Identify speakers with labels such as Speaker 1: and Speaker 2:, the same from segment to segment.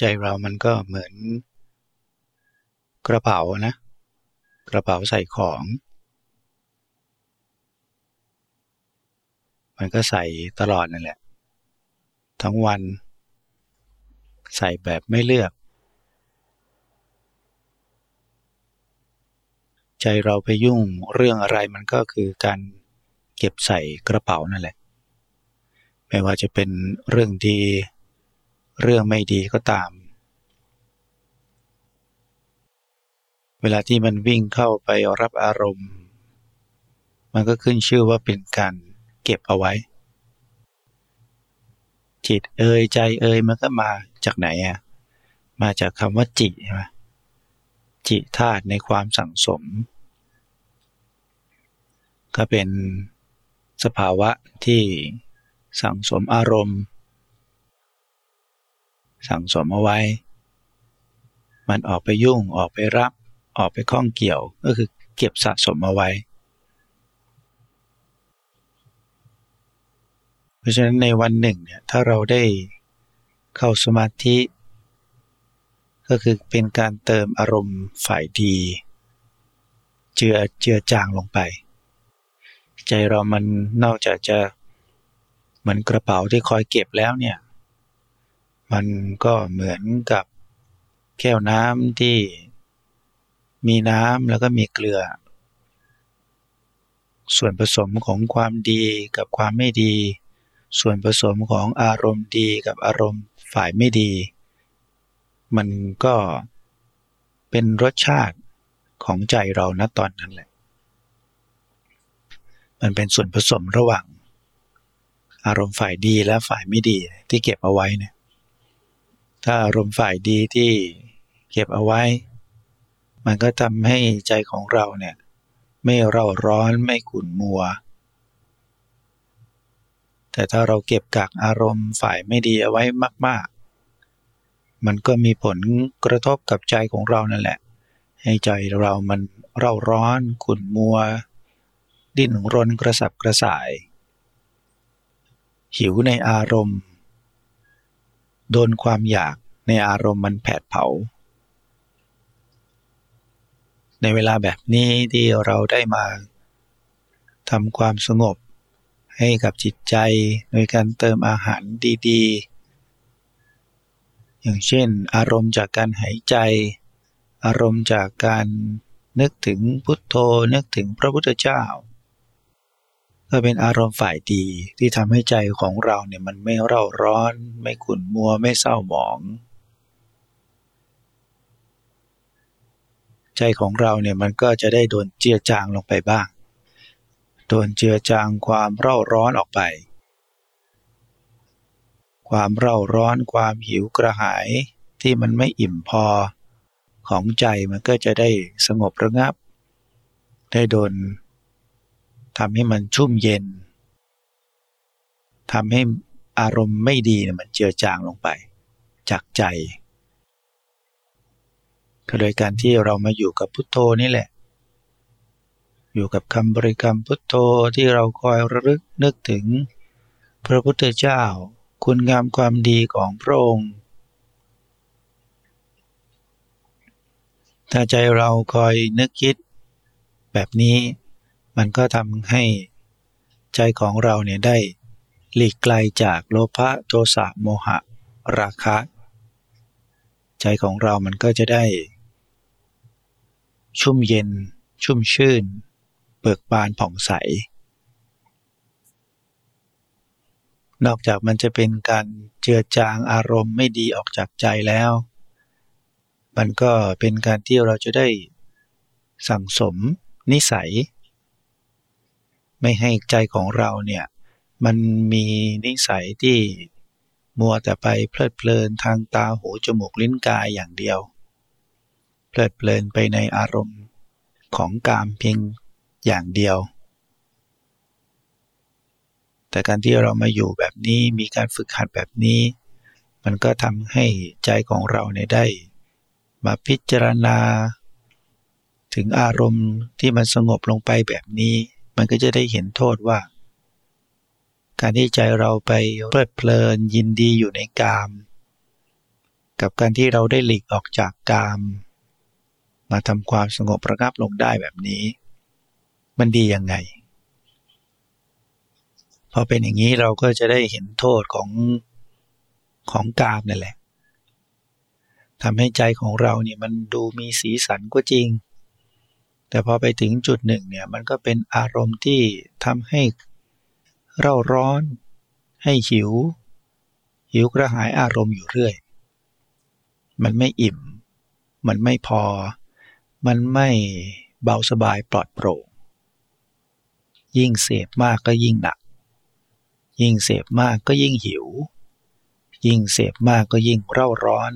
Speaker 1: ใจเรามันก็เหมือน กระเป๋านะ กระเป๋าใส่ของ มันก็ใส่ตลอดนั่นแหละ ทั้งวัน ใส่แบบไม่เลือก ใจเราไปยุ่งเรื่องอะไรมันก็คือการเก็บใส่กระเป๋านั่นแหละ ไม่ว่าจะเป็นเรื่องดี เรื่องไม่ดีก็ตาม เวลาที่มันวิ่งเข้าไปรับอารมณ์ มันก็ขึ้นชื่อว่าเป็นการเก็บเอาไว้ จิตเอ่ยใจเอ่ยมันก็มาจากไหนอะมาจากคำว่าจิตใช่ไหมจิตธาตุในความสั่งสม ก็เป็นสภาวะที่สั่งสมอารมณ์ สั่งสมเอาไว้ มันออกไปยุ่งออกไปรับ ออกไปข้องเกี่ยวก็คือเก็บสะสมเอาไว้ เพราะฉะนั้นในวันหนึ่งเนี่ยถ้าเราได้เข้าสมาธิ ก็คือเป็นการเติมอารมณ์ฝ่ายดี เจือเจือจางลงไป ใจเรามันนอกจากจะเหมือนกระเป๋าที่คอยเก็บแล้วเนี่ย มันก็เหมือนกับแก้วน้ำที่มีน้ำแล้วก็มีเกลือ ส่วนผสมของความดีกับความไม่ดี ส่วนผสมของอารมณ์ดีกับอารมณ์ฝ่ายไม่ดี มันก็เป็นรสชาติของใจเราณตอนนั้นแหละ มันเป็นส่วนผสมระหว่าง อารมณ์ฝ่ายดีและฝ่ายไม่ดีที่เก็บเอาไว้เนี่ย ถ้าอารมณ์ฝ่ายดีที่เก็บเอาไว้ มันก็ทำให้ใจของเราเนี่ยไม่เร่าร้อนไม่ขุ่นมัว แต่ถ้าเราเก็บกักอารมณ์ฝ่ายไม่ดีเอาไว้มาก ๆ มันก็มีผลกระทบกับใจของเรานั่นแหละ ให้ใจเรามันเร่าร้อนขุ่นมัว ดิ้นรนกระสับกระส่าย หิวในอารมณ์ โดนความอยากในอารมณ์มันแผดเผา ในเวลาแบบนี้ที่เราได้มาทำความสงบให้กับจิตใจโดยการเติมอาหารดีๆ อย่างเช่น อารมณ์จากการหายใจ อารมณ์จากการนึกถึงพุทโธนึกถึงพระพุทธเจ้า ก็เป็นอารมณ์ฝ่ายดีที่ทำให้ใจของเราเนี่ยมันไม่เร่าร้อน ไม่ขุ่นมัวไม่เศร้าหมอง ใจของเราเนี่ยมันก็จะได้โดนเจือจางลงไปบ้าง โดนเจือจางความเร่าร้อนออกไป ความเร่าร้อนความหิวกระหายที่มันไม่อิ่มพอของใจมันก็จะได้สงบระงับ ได้โดน ทำให้มันชุ่มเย็นทำให้อารมณ์ไม่ดีเนี่ยมันเจือจางลงไป จากใจก็โดยการที่เรามาอยู่กับพุทโธนี่แหละ อยู่กับคำบริกรรมพุทโธที่เราคอยระลึกนึกถึง พระพุทธเจ้า คุณงามความดีของพระองค์ ถ้าใจเราคอยนึกคิดแบบนี้ มันก็ทำให้ใจของเราเนี่ยได้หลีกไกลจากโลภะโทสะโมหะ ราคะ ใจของเรามันก็จะได้ ชุ่มเย็น ชุ่มชื่น เบิกบานผ่องใส นอกจากมันจะเป็นการเจือจางอารมณ์ไม่ดีออกจากใจแล้ว มันก็เป็นการที่เราจะได้สั่งสมนิสัย ไม่ให้ใจของเราเนี่ยมันมีนิสัยที่มัวแต่ไปเพลิดเพลินทางตาหูจมูกลิ้นกายอย่างเดียว เพลิดเพลินไปในอารมณ์ของกามเพียงอย่างเดียว แต่การที่เรามาอยู่แบบนี้มีการฝึกหัดแบบนี้ มันก็ทำให้ใจของเราเนี่ยได้ มาพิจารณา ถึงอารมณ์ที่มันสงบลงไปแบบนี้ มันก็จะได้เห็นโทษว่า การที่ใจเราไปเพลิดเพลินยินดีอยู่ในกาม กับการที่เราได้หลีกออกจากกาม มาทำความสงบระงับลงได้แบบนี้ มันดียังไง พอเป็นอย่างนี้เราก็จะได้เห็นโทษของของกามนั่นแหละทำให้ใจของเราเนี่ยมันดูมีสีสันก็จริง แต่พอไปถึงจุดหนึ่งเนี่ยมันก็เป็นอารมณ์ที่ทำให้เร่าร้อน ให้หิว หิวกระหายอารมณ์อยู่เรื่อย มันไม่อิ่ม มันไม่พอ มันไม่เบาสบายปลอดโปร่ง ยิ่งเสพมากก็ยิ่งหนัก ยิ่งเสพมากก็ยิ่งหิว ยิ่งเสพมากก็ยิ่งเร่าร้อน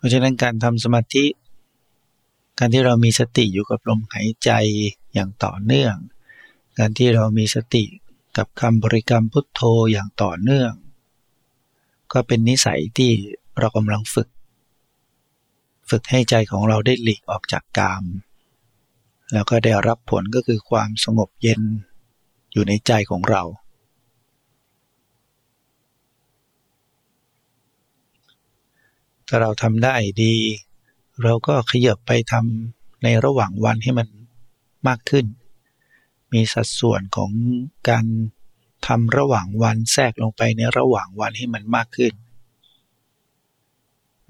Speaker 1: เพราะฉะนั้นการทำสมาธิ การที่เรามีสติอยู่กับลมหายใจอย่างต่อเนื่อง การที่เรามีสติกับคำบริกรรมพุทโธอย่างต่อเนื่อง ก็เป็นนิสัยที่เรากำลังฝึก ฝึกให้ใจของเราได้หลีกออกจากกาม แล้วก็ได้รับผลก็คือความสงบเย็นอยู่ในใจของเรา ถ้าเราทำได้ดี เราก็ขยับไปทำในระหว่างวันให้มันมากขึ้น มีสัดส่วนของการทำระหว่างวันแทรกลงไปในระหว่างวันให้มันมากขึ้น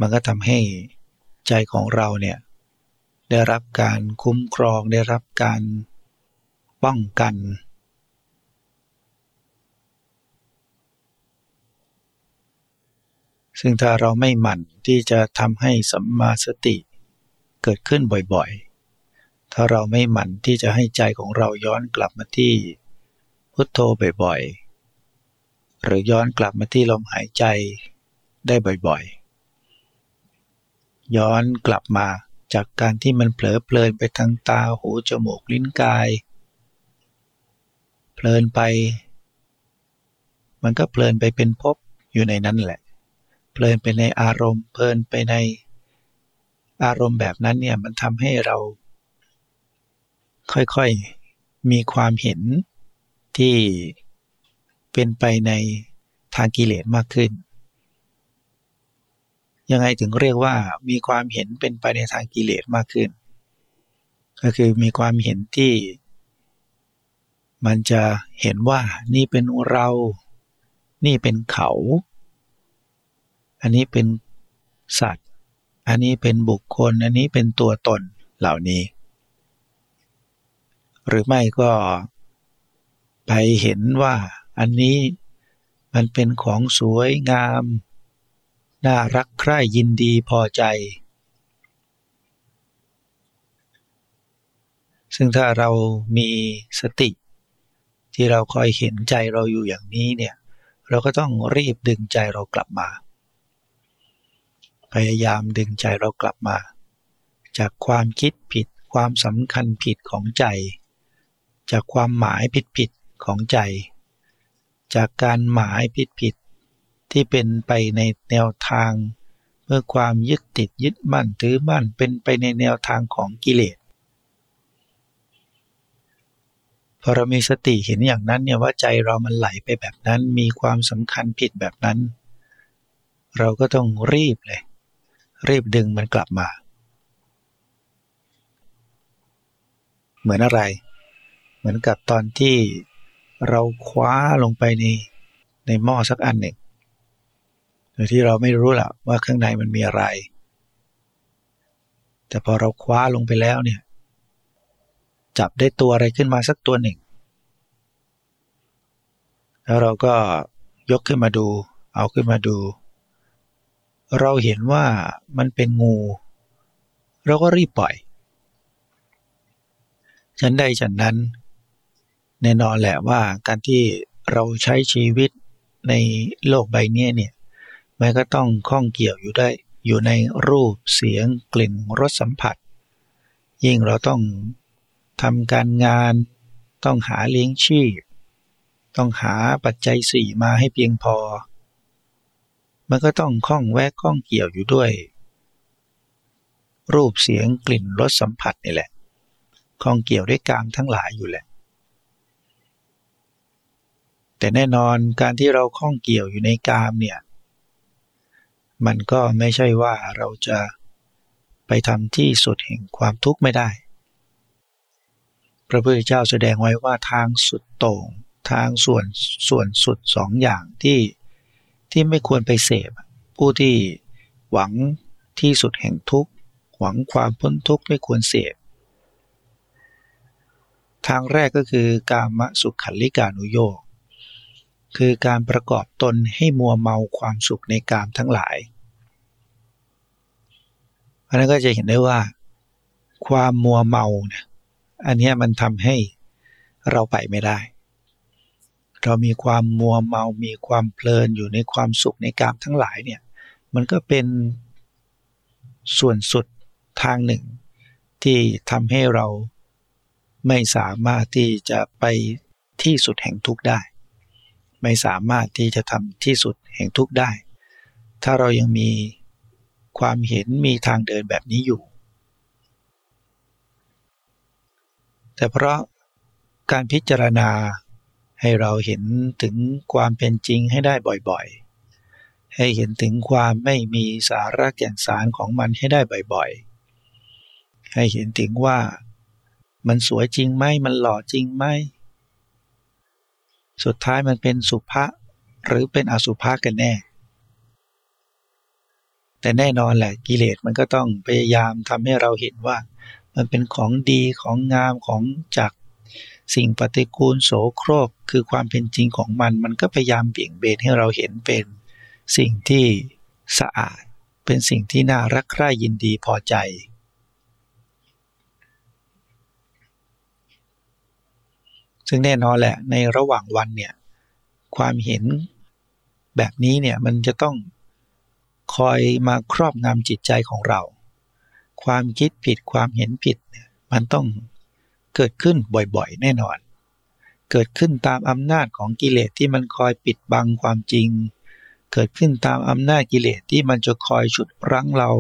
Speaker 1: มันก็ทำให้ใจของเราเนี่ยได้รับการคุ้มครองได้รับการป้องกัน ซึ่งถ้าเราไม่หมั่นที่จะทำให้สัมมาสติ เกิดขึ้นบ่อยๆ ถ้าเราไม่หมั่นที่จะให้ใจของเราย้อนกลับมาที่พุทโธบ่อยๆ หรือย้อนกลับมาที่ลมหายใจได้บ่อยๆ ย้อนกลับมาจากการที่มันเผลอเพลินไปทางตาหูจมูกลิ้นกาย เพลินไป มันก็เพลินไปเป็นภพอยู่ในนั้นแหละ เพลินไปในอารมณ์ เพลินไปในอารมณ์แบบนั้นเนี่ยมันทำให้เรา ค่อยๆมีความเห็นที่เป็นไปในทางกิเลสมากขึ้น ยังไงถึงเรียกว่ามีความเห็นเป็นไปในทางกิเลสมากขึ้น ก็คือมีความเห็นที่ มันจะเห็นว่านี่เป็นเรา นี่เป็นเขา อันนี้เป็นสัตว์ อันนี้เป็นบุคคล อันนี้เป็นตัวตนเหล่านี้ หรือไม่ก็ไปเห็นว่าอันนี้มันเป็นของสวยงาม น่ารักใคร่ยินดีพอใจ ซึ่งถ้าเรามีสติ ที่เราคอยเห็นใจเราอยู่อย่างนี้เนี่ย เราก็ต้องรีบดึงใจเรากลับมา พยายามดึงใจเรากลับมา จากความคิดผิดความสำคัญผิดของใจ จากความหมายผิดผิดของใจ จากการหมายผิดผิดที่เป็นไปในแนวทางเมื่อความยึดติดยึดมั่นถือมั่นเป็นไปในแนวทางของกิเลสพอเรามีสติเห็นอย่างนั้นเนี่ยว่าใจเรามันไหลไปแบบนั้นมีความสำคัญผิดแบบนั้น เราก็ต้องรีบเลย รีบดึงมันกลับมา เหมือนอะไร เหมือนกับตอนที่เราคว้าลงไปในในหม้อสักอันหนึ่งโดยที่เราไม่รู้ละว่าข้างในมันมีอะไร แต่พอเราคว้าลงไปแล้วเนี่ย จับได้ตัวอะไรขึ้นมาสักตัวหนึ่ง แล้วเราก็ยกขึ้นมาดู เอาขึ้นมาดู เราเห็นว่ามันเป็นงู เราก็รีบปล่อยฉันใดฉันนั้น แน่นอนแหละว่าการที่เราใช้ชีวิตในโลกใบนี้เนี่ยมันก็ต้องข้องเกี่ยวอยู่ได้อยู่ในรูปเสียงกลิ่นรสสัมผัส ยิ่งเราต้องทำการงาน ต้องหาเลี้ยงชีพ ต้องหาปัจจัยสี่มาให้เพียงพอ มันก็ต้องข้องแวะข้องเกี่ยวอยู่ด้วย รูปเสียงกลิ่นรสสัมผัสนี่แหละข้องเกี่ยวด้วยกามทั้งหลายอยู่แหละ แต่แน่นอนการที่เราข้องเกี่ยวอยู่ในกามเนี่ย มันก็ไม่ใช่ว่าเราจะไปทำที่สุดแห่งความทุกข์ไม่ได้ พระพุทธเจ้าแสดงไว้ว่าทางสุดโต่งทางส่วนส่วนสุดสองอย่างที่ ที่ไม่ควรไปเสพ ผู้ที่หวังที่สุดแห่งทุกข์หวังความพ้นทุกข์ไม่ควรเสพ ทางแรกก็คือกามสุขขันลิกานุโยกคือการประกอบตนให้มัวเมาความสุขในกามทั้งหลายอันนั้นก็จะเห็นได้ว่า ความมัวเมาเนี่ยอันนี้มันทำให้เราไปไม่ได้ เรามีความมัวเมามีความเพลินอยู่ในความสุขในกามทั้งหลายเนี่ยมันก็เป็นส่วนสุดทางหนึ่ง ที่ทำให้เราไม่สามารถที่จะไปที่สุดแห่งทุกข์ได้ ไม่สามารถที่จะทำที่สุดแห่งทุกข์ได้ ถ้าเรายังมีความเห็นมีทางเดินแบบนี้อยู่ แต่เพราะการพิจารณา ให้เราเห็นถึงความเป็นจริงให้ได้บ่อยๆ ให้เห็นถึงความไม่มีสาระแก่นสารของมันให้ได้บ่อยๆ ให้เห็นถึงว่ามันสวยจริงไหมมันหล่อจริงไหมสุดท้ายมันเป็นสุภะหรือเป็นอสุภะกันแน่ แต่แน่นอนแหละกิเลสมันก็ต้องพยายามทำให้เราเห็นว่า มันเป็นของดีของงามของจาก สิ่งปฏิกูลโสโครกคือความเป็นจริงของมัน มันก็พยายามเบี่ยงเบนให้เราเห็นเป็นสิ่งที่สะอาด เป็นสิ่งที่น่ารักใคร่ยินดีพอใจ ซึ่งแน่นอนแหละในระหว่างวันเนี่ยความเห็นแบบนี้เนี่ยมันจะต้องคอยมาครอบงำจิตใจของเรา ความคิดผิดความเห็นผิด มันต้อง เกิดขึ้นบ่อยๆ แน่นอน เกิดขึ้นตามอำนาจของกิเลสที่มันคอยปิดบังความจริง เกิดขึ้นตามอำนาจกิเลสที่มันจะคอยฉุดรั้งเรา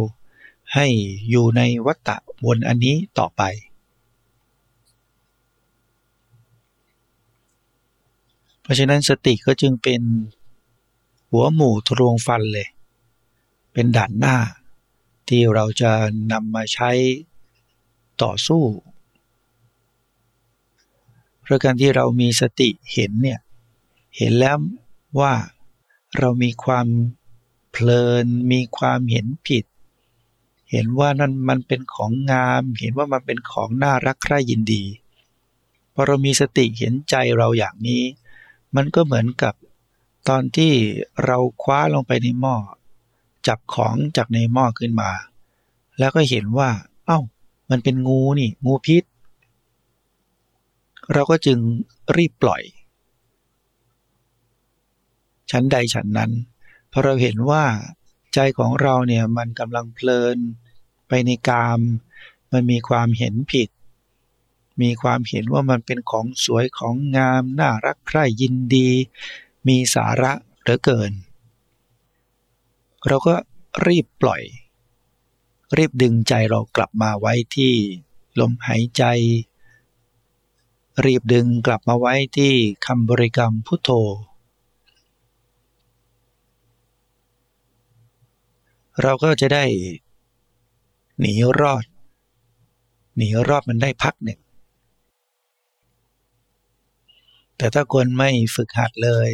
Speaker 1: ให้อยู่ในวัฏฏะวนอันนี้ต่อไป เพราะฉะนั้นสติก็จึงเป็นหัวหมู่ทรวงฟันเลย เป็นด่านหน้าที่เราจะนำมาใช้ต่อสู้ ราะการที่เรามีสติเห็นเนี่ย เห็นแล้วว่าเรามีความเพลิน มีความเห็นผิด เห็นว่านั่นมันเป็นของงาม เห็นว่ามันเป็นของน่ารักใคร่ยินดีพอเรามีสติเห็นใจเราอย่างนี้ มันก็เหมือนกับตอนที่เราคว้าลงไปในหม้อ จับของจากในหม้อขึ้นมา แล้วก็เห็นว่า เอา้า มันเป็นงูนี่ งูพิษ เราก็จึงรีบปล่อย ชั้นใดฉันนั้นพอเราเห็นว่าใจของเราเนี่ยมันกำลังเพลินไปในกาม มันมีความเห็นผิด มีความเห็นว่ามันเป็นของสวยของงาม น่ารักใคร่ยินดี มีสาระเหลือเกิน เราก็รีบปล่อย รีบดึงใจเรากลับมาไว้ที่ลมหายใจ รีบดึงกลับมาไว้ที่คำบริกรรมพุทโธ เราก็จะได้หนีรอด หนีรอดมันได้พักหนึ่งแต่ถ้าคนไม่ฝึกหัดเลย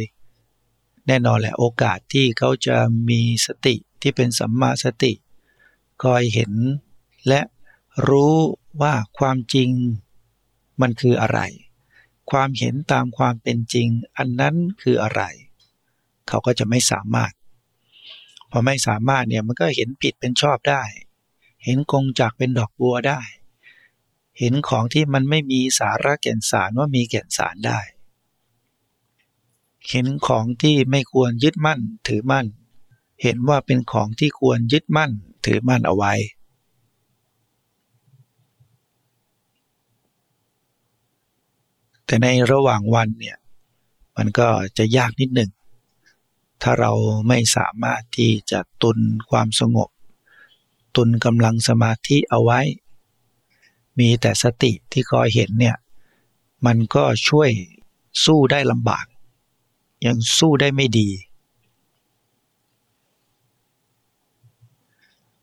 Speaker 1: แน่นอนแหละโอกาสที่เขาจะมีสติที่เป็นสัมมาสติ คอยเห็นและรู้ว่าความจริง มันคืออะไร ความเห็นตามความเป็นจริง อันนั้นคืออะไร เขาก็จะไม่สามารถ พอไม่สามารถเนี่ยมันก็เห็นผิดเป็นชอบได้ เห็นกงจากเป็นดอกบัวได้ เห็นของที่มันไม่มีสาระแก่นสารว่ามีแก่นสารได้ เห็นของที่ไม่ควรยึดมั่นถือมั่น เห็นว่าเป็นของที่ควรยึดมั่นถือมั่นเอาไว้ แต่ในระหว่างวันเนี่ย มันก็จะยากนิดหนึ่ง ถ้าเราไม่สามารถที่จะตุนความสงบ ตุนกำลังสมาธิเอาไว้ มีแต่สติที่คอยเห็นเนี่ย มันก็ช่วยสู้ได้ลำบาก ยังสู้ได้ไม่ดี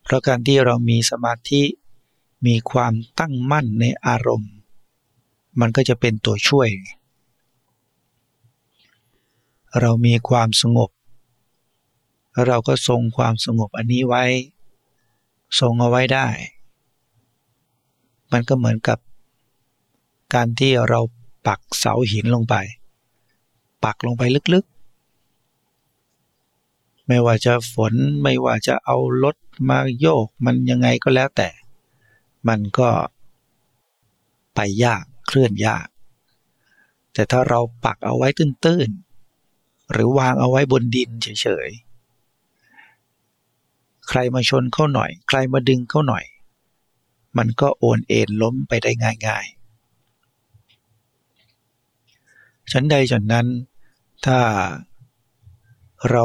Speaker 1: เพราะการที่เรามีสมาธิมีความตั้งมั่นในอารมณ์ มันก็จะเป็นตัวช่วย เรามีความสงบ เราก็ทรงความสงบอันนี้ไว้ ทรงเอาไว้ได้ มันก็เหมือนกับ การที่เราปักเสาหินลงไป ปักลงไปลึกๆ ไม่ว่าจะฝนไม่ว่าจะเอารถมาโยกมันยังไงก็แล้วแต่ มันก็ไปยาก ลื่อนยาก แต่ถ้าเราปักเอาไว้ตื้นๆ หรือวางเอาไว้บนดินเฉยๆ ใครมาชนเข้าหน่อย ใครมาดึงเข้าหน่อย มันก็โอนเอ็นล้มไปได้ง่ายๆ ฉันใดฉันนั้น ถ้าเรา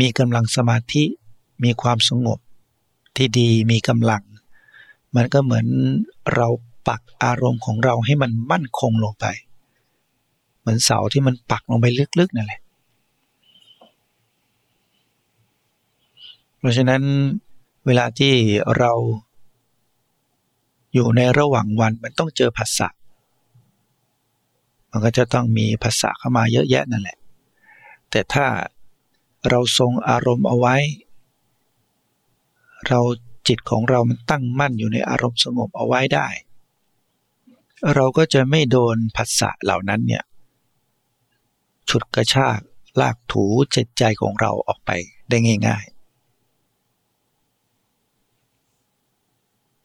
Speaker 1: มีกำลังสมาธิมีความสงบที่ดีมีกำลัง มันก็เหมือนเรา ปักอารมณ์ของเราให้มันมั่นคงลงไป เหมือนเสาที่มันปักลงไปลึกๆนั่นแหละ เพราะฉะนั้นเวลาที่เราอยู่ในระหว่างวันมันต้องเจอภาษามันก็จะต้องมีภาษาเข้ามาเยอะแยะนั่นแหละ แต่ถ้าเราทรงอารมณ์เอาไว้ เราจิตของเรามันตั้งมั่นอยู่ในอารมณ์สงบเอาไว้ได้ เราก็จะไม่โดนผัสสะเหล่านั้นเนี่ยฉุดกระชากลากถูจิตใจของเราออกไปได้ง่ายๆ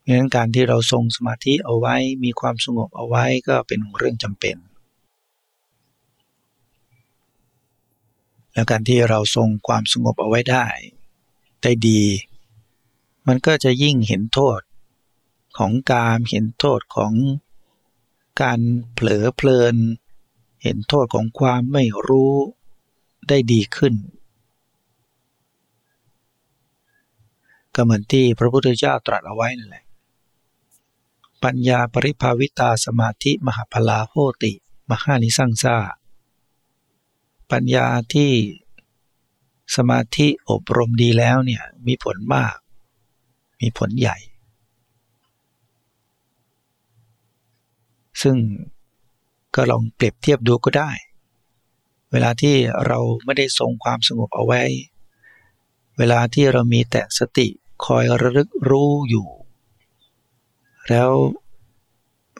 Speaker 1: ดังนั้นการที่เราทรงสมาธิเอาไว้มีความสงบเอาไว้ก็เป็นเรื่องจำเป็น แล้วการที่เราทรงความสงบเอาไว้ได้ได้ดี มันก็จะยิ่งเห็นโทษของการเห็นโทษของ การเผลอเพลิน เห็นโทษของความไม่รู้ได้ดีขึ้น ก็เหมือนที่พระพุทธเจ้าตรัสเอาไว้นั่นแหละปัญญาปริภาวิตาสมาธิมหาพลาโหติ มหานิสังสาปัญญาที่สมาธิอบรมดีแล้วเนี่ยมีผลมาก มีผลใหญ่ ซึ่งก็ลองเปรียบเทียบดูก็ได้ เวลาที่เราไม่ได้ทรงความสงบเอาไว้ เวลาที่เรามีแต่สติคอยระลึกรู้อยู่ แล้ว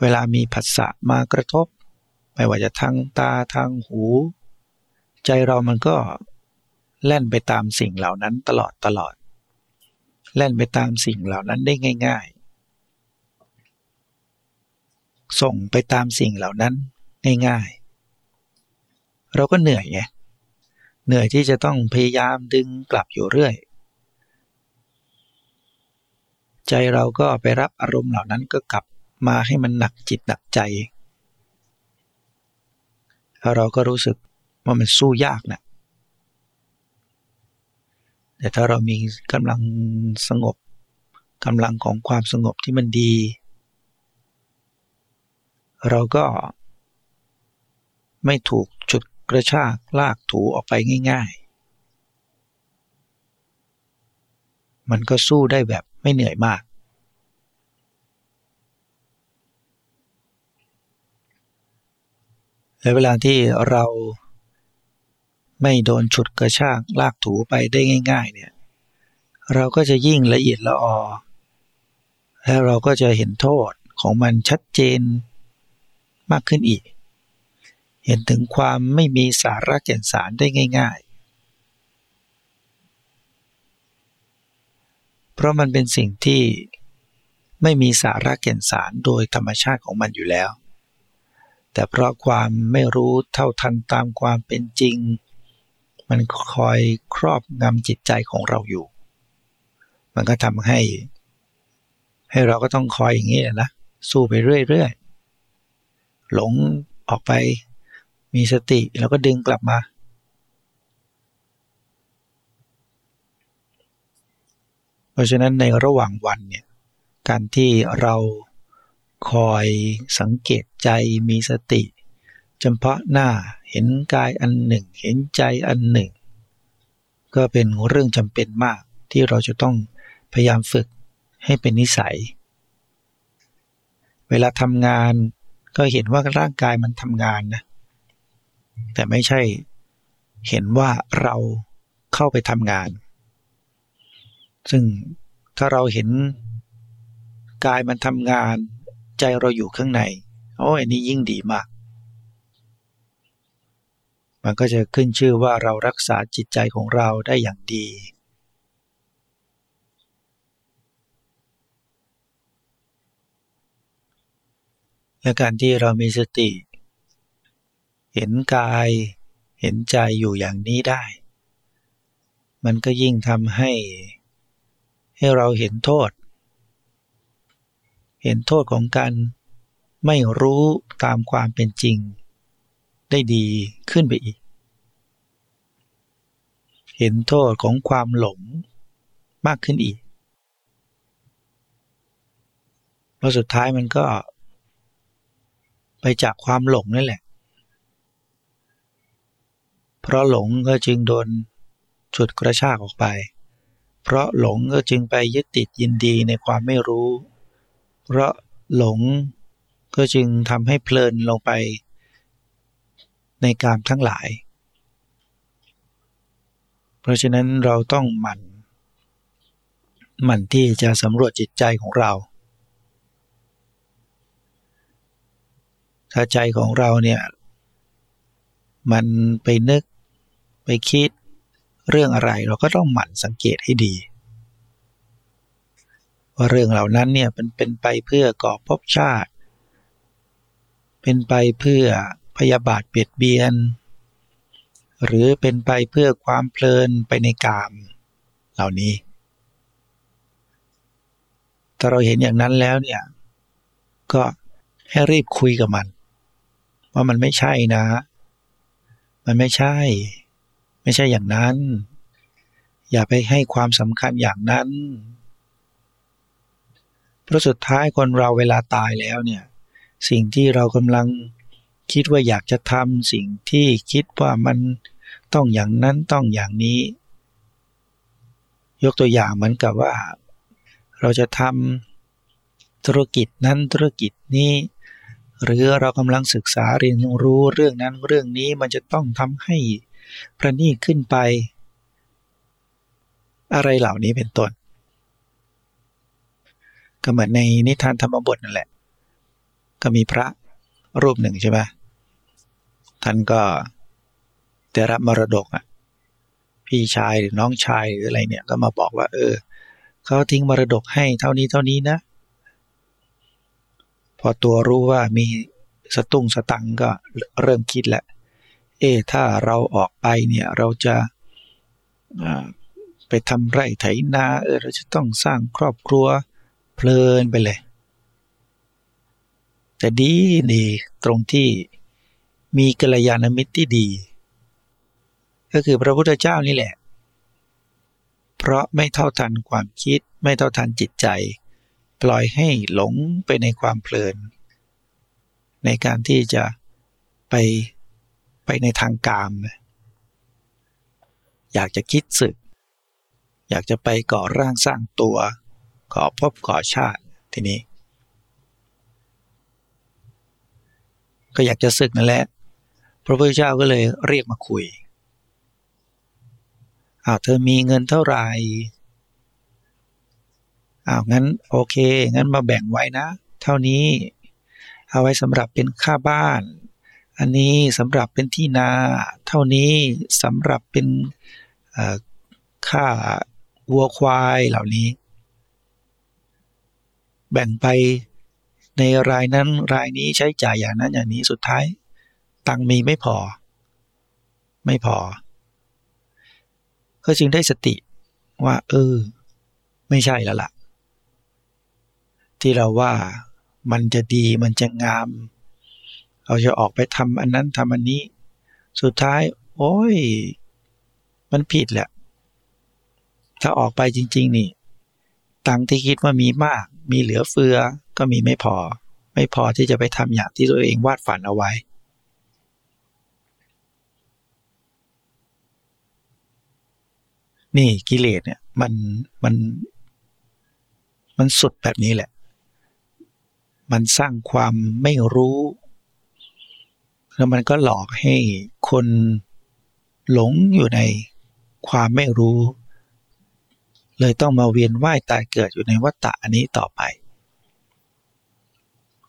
Speaker 1: เวลามีผัสสะมากระทบ ไม่ว่าจะทางตาทางหู ใจเรามันก็แล่นไปตามสิ่งเหล่านั้นตลอดตลอด แล่นไปตามสิ่งเหล่านั้นได้ง่าย ๆ ส่งไปตามสิ่งเหล่านั้นง่ายๆ เราก็เหนื่อยไง เหนื่อยที่จะต้องพยายามดึงกลับอยู่เรื่อย ใจเราก็ไปรับอารมณ์เหล่านั้นก็กลับมาให้มันหนักจิตหนักใจแล้วเราก็รู้สึกว่ามันสู้ยากนะแต่ถ้าเรามีกำลังสงบกำลังของความสงบที่มันดี เราก็ไม่ถูกจุดกระชากลากถูออกไปง่าย ๆ มันก็สู้ได้แบบไม่เหนื่อยมาก และเวลาที่เราไม่โดนฉุดกระชากลากถูไปได้ง่าย ๆ เนี่ย เราก็จะยิ่งละเอียดละออ แล้วเราก็จะเห็นโทษของมันชัดเจน มากขึ้นอีก เห็นถึงความไม่มีสาระแก่นสารได้ง่าย ๆ เพราะมันเป็นสิ่งที่ไม่มีสาระแก่นสารโดยธรรมชาติของมันอยู่แล้ว แต่เพราะความไม่รู้เท่าทันตามความเป็นจริง มันคอยครอบงำจิตใจของเราอยู่ มันก็ทำให้ ให้เราก็ต้องคอยอย่างนี้นะสู้ไปเรื่อยๆ หลงออกไป มีสติแล้วก็ดึงกลับมาเพราะฉะนั้นในระหว่างวันเนี่ยการที่เราคอยสังเกตใจมีสติเฉพาะหน้าเห็นกายอันหนึ่ง เห็นใจอันหนึ่ง ก็เป็นเรื่องจำเป็นมากที่เราจะต้องพยายามฝึกให้เป็นนิสัย เวลาทำงาน ก็เห็นว่าร่างกายมันทำงานนะ แต่ไม่ใช่เห็นว่าเราเข้าไปทำงาน ซึ่งถ้าเราเห็นกายมันทำงาน ใจเราอยู่ข้างในโอ้อันนี้ยิ่งดีมาก มันก็จะขึ้นชื่อว่าเรารักษาจิตใจของเราได้อย่างดี และการที่เรามีสติ เห็นกายเห็นใจอยู่อย่างนี้ได้ มันก็ยิ่งทำให้ ให้เราเห็นโทษ เห็นโทษของการไม่รู้ตามความเป็นจริง ได้ดีขึ้นไปอีก เห็นโทษของความหลงมากขึ้นอีกพอสุดท้ายมันก็ ไปจากความหลงนั่นแหละ เพราะหลงก็จึงโดนฉุดกระชากออกไป เพราะหลงก็จึงไปยึดติดยินดีในความไม่รู้ เพราะหลงก็จึงทำให้เพลินลงไป ในกามทั้งหลาย เพราะฉะนั้นเราต้องหมั่นหมั่นที่จะสำรวจจิตใจของเรา ถ้าใจของเราเนี่ย มันไปนึกไปคิดเรื่องอะไรเราก็ต้องหมั่นสังเกตให้ดี ว่าเรื่องเหล่านั้นเนี่ยเป็นเป็นไปเพื่อก่อภพชาติ เป็นไปเพื่อพยาบาทเบียดเบียน หรือเป็นไปเพื่อความเพลินไปในกามเหล่านี้ ถ้าเราเห็นอย่างนั้นแล้วเนี่ย ก็ให้รีบคุยกับมัน ว่ามันไม่ใช่นะ มันไม่ใช่ ไม่ใช่อย่างนั้น อย่าไปให้ความสำคัญอย่างนั้นเพราะสุดท้ายคนเราเวลาตายแล้วเนี่ย สิ่งที่เรากำลังคิดว่าอยากจะทำสิ่งที่คิดว่ามันต้องอย่างนั้นต้องอย่างนี้ ยกตัวอย่างเหมือนกับว่า เราจะทำธุรกิจนั้นธุรกิจนี้ หรือเรากำลังศึกษาเรียนรู้เรื่องนั้นเรื่องนี้มันจะต้องทำให้ประณีตขึ้นไป อะไรเหล่านี้เป็นต้น ก็เหมือนในนิทานธรรมบทนั่นแหละ ก็มีพระรูปหนึ่งใช่ไหมท่านก็ได้รับมรดกอะพี่ชายหรือน้องชายหรืออะไรเนี่ยก็มาบอกว่า เออเขาทิ้งมรดกให้เท่านี้เท่านี้นะ พอตัวรู้ว่ามีสตุ้งสตังก็เริ่มคิดแหละ เอถ้าเราออกไปเนี่ยเราจะไปทำไร่ไถนาเออเราจะต้องสร้างครอบครัวเพลินไปเลย แต่ดีดีตรงที่มีกัลยาณมิตรที่ดี ก็คือพระพุทธเจ้านี่แหละ เพราะไม่เท่าทันความคิดไม่เท่าทันจิตใจ ปล่อยให้หลงไปในความเพลิน ในการที่จะไปไปในทางกาม อยากจะคิดสึก อยากจะไปก่อร่างสร้างตัวขอพบขอชาติทีนี้ ก็อยากจะศึกนั่นแหละ พระพุทธเจ้าก็เลยเรียกมาคุยอ้าวเธอมีเงินเท่าไหร่ อ้าวงั้นโอเค งั้นมาแบ่งไว้นะ เท่านี้ เอาไว้สำหรับเป็นค่าบ้าน อันนี้สำหรับเป็นที่นา เท่านี้สำหรับเป็นค่าวัวควายเหล่านี้ แบ่งไปในรายนั้นรายนี้ใช้จ่ายอย่างนั้นอย่างนี้สุดท้าย ตังมีไม่พอ ไม่พอ ก็จึงได้สติว่า เออ ไม่ใช่แล้วละ่ะ ที่เราว่ามันจะดีมันจะงาม เราจะออกไปทำอันนั้นทำอันนี้ สุดท้าย โอ้ย มันผิดแหละ ถ้าออกไปจริง ๆ นี่ ตังที่คิดว่ามีมาก มีเหลือเฟือ ก็มีไม่พอ ไม่พอที่จะไปทำอย่างที่ตัวเองวาดฝันเอาไว้นี่กิเลสเนี่ย มันมัน มันสุดแบบนี้แหละ มันสร้างความไม่รู้ แล้วมันก็หลอกให้คนหลงอยู่ในความไม่รู้ เลยต้องมาเวียนว่ายตายเกิดอยู่ในวัฏฏะอันนี้ต่อไป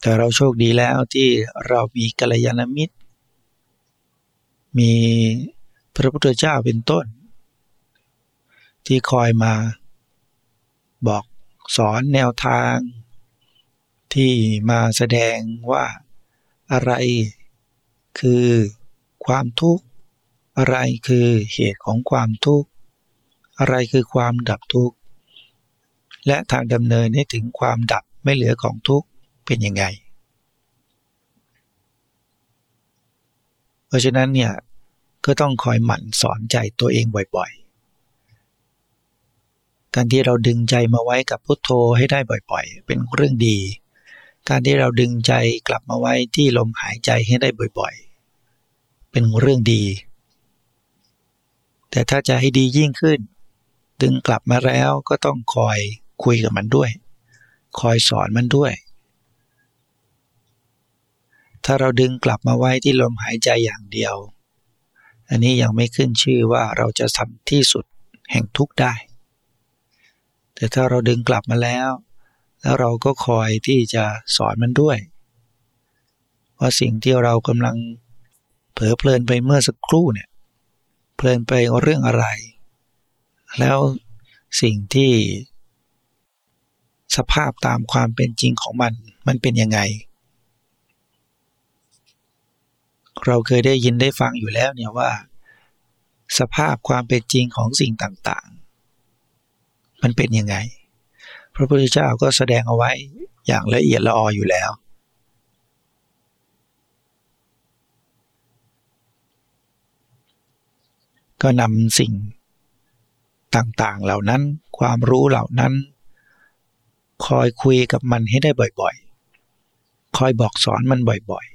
Speaker 1: แต่เราโชคดีแล้วที่เรามีกัลยาณมิตร มีพระพุทธเจ้าเป็นต้น ที่คอยมาบอกสอนแนวทาง ที่มาแสดงว่าอะไรคือความทุกข์ อะไรคือเหตุของความทุกข์ อะไรคือความดับทุกข์ และทางดำเนินให้ถึงความดับไม่เหลือของทุกข์เป็นยังไง เพราะฉะนั้นเนี่ยก็ต้องคอยหมั่นสอนใจตัวเองบ่อยๆ การที่เราดึงใจมาไว้กับพุทโธให้ได้บ่อยๆ เป็นเรื่องดี การที่เราดึงใจกลับมาไว้ที่ลมหายใจให้ได้บ่อยๆ เป็นเรื่องดี แต่ถ้าจะให้ดียิ่งขึ้น ดึงกลับมาแล้วก็ต้องคอยคุยกับมันด้วย คอยสอนมันด้วย ถ้าเราดึงกลับมาไว้ที่ลมหายใจอย่างเดียว อันนี้ยังไม่ขึ้นชื่อว่าเราจะทำที่สุดแห่งทุกได้ แต่ถ้าเราดึงกลับมาแล้ว แล้วเราก็คอยที่จะสอนมันด้วย ว่าสิ่งที่เรากำลังเผลอเพลินไปเมื่อสักครู่เนี่ยเพลินไปเรื่องอะไร แล้วสิ่งที่ สภาพตามความเป็นจริงของมัน มันเป็นยังไง เราเคยได้ยินได้ฟังอยู่แล้วเนี่ยว่า สภาพความเป็นจริงของสิ่งต่างๆ มันเป็นยังไง พระพุทธเจ้าก็แสดงเอาไว้อย่างละเอียดละอออยู่แล้ว ก็นำสิ่งต่างๆเหล่านั้นความรู้เหล่านั้น คอยคุยกับมันให้ได้บ่อยๆ คอยบอกสอนมันบ่อย